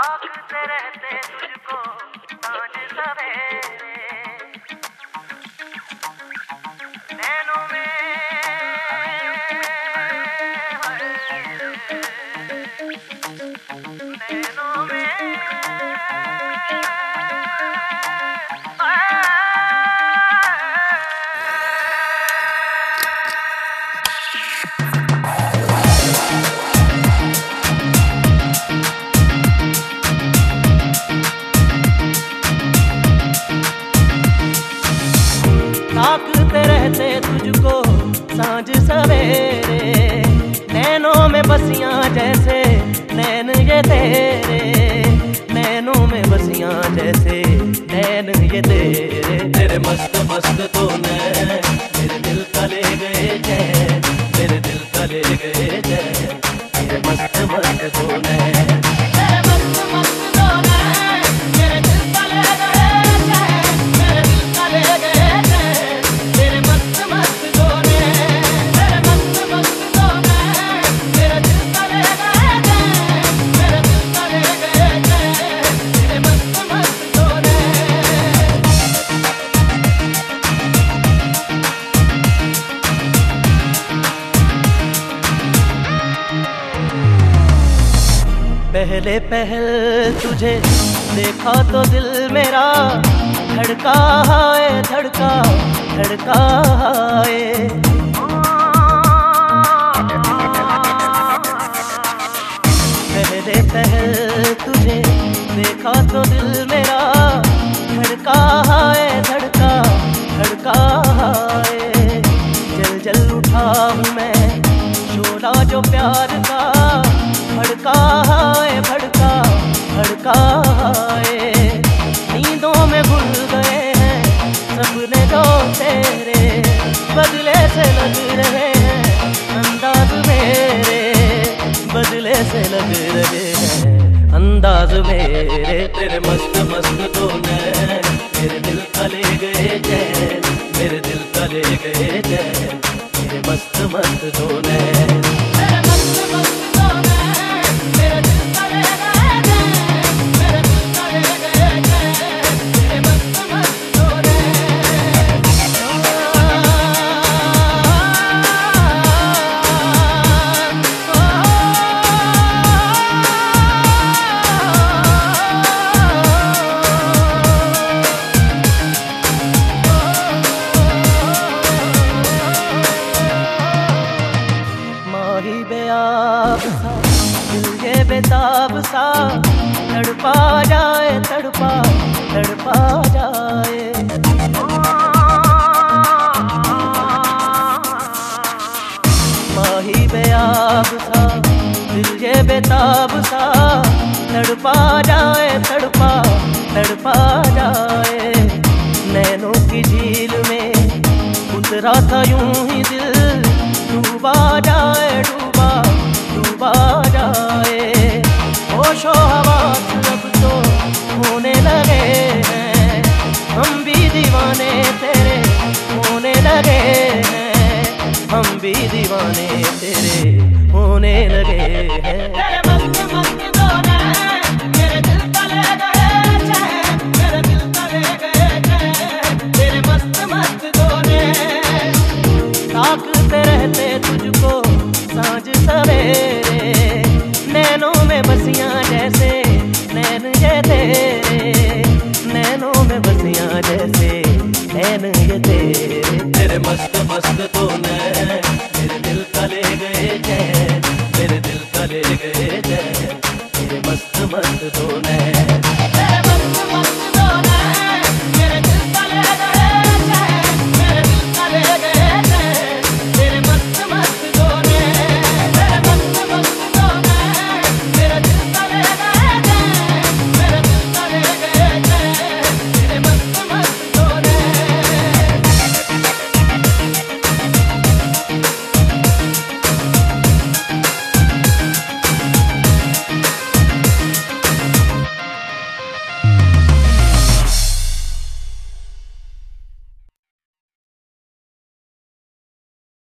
ताकते रहते तुझको। सवेरे नैनों में बसियाँ जैसे, नैन ये तेरे। नैनों में बसियाँ जैसे, नैन ये तेरे। तेरे मस्त मस्त तो नैन मेरे दिल का गए जैन मेरे दिल का गए जैन, तेरे मस्त मस्त तो नैन। पहले पहल तुझे देखा तो दिल मेरा धड़का है धड़का धड़का है पहले पहल तुझे देखा तो दिल मेरा धड़का है धड़का धड़का है जल जल उठा हूँ मैं, शोला जो प्यार का भड़का है, भड़का भड़का है। नींदों में भूल गए हैं, सपने जो तेरे, बदले से लग रहे हैं, अंदाज मेरे, बदले से लग रहे हैं। अंदाज मेरे तेरे मस्त मस्त तो नैन मेरे दिल का गए चैन मेरे दिल का गए चैन मेरे मस्त मस्त तो नैन तड़पा तड़पा जाए। माही बेआब सा दिल ये बेताब सा तड़पा जाए, तड़पा तड़पा जाए। नैनों की झील में उतरा था यूँ ही दिल, डूबा जाए, डूबा हम भी दीवाने तेरे होने लगे हैं। ताकते रहते तुझको साँझ सवेरे। नैनों में बसियाँ जैसे नैन ये तेरे नैनों में बसियाँ जैसे नैन ये तेरे। तेरे मस्त मस्त तो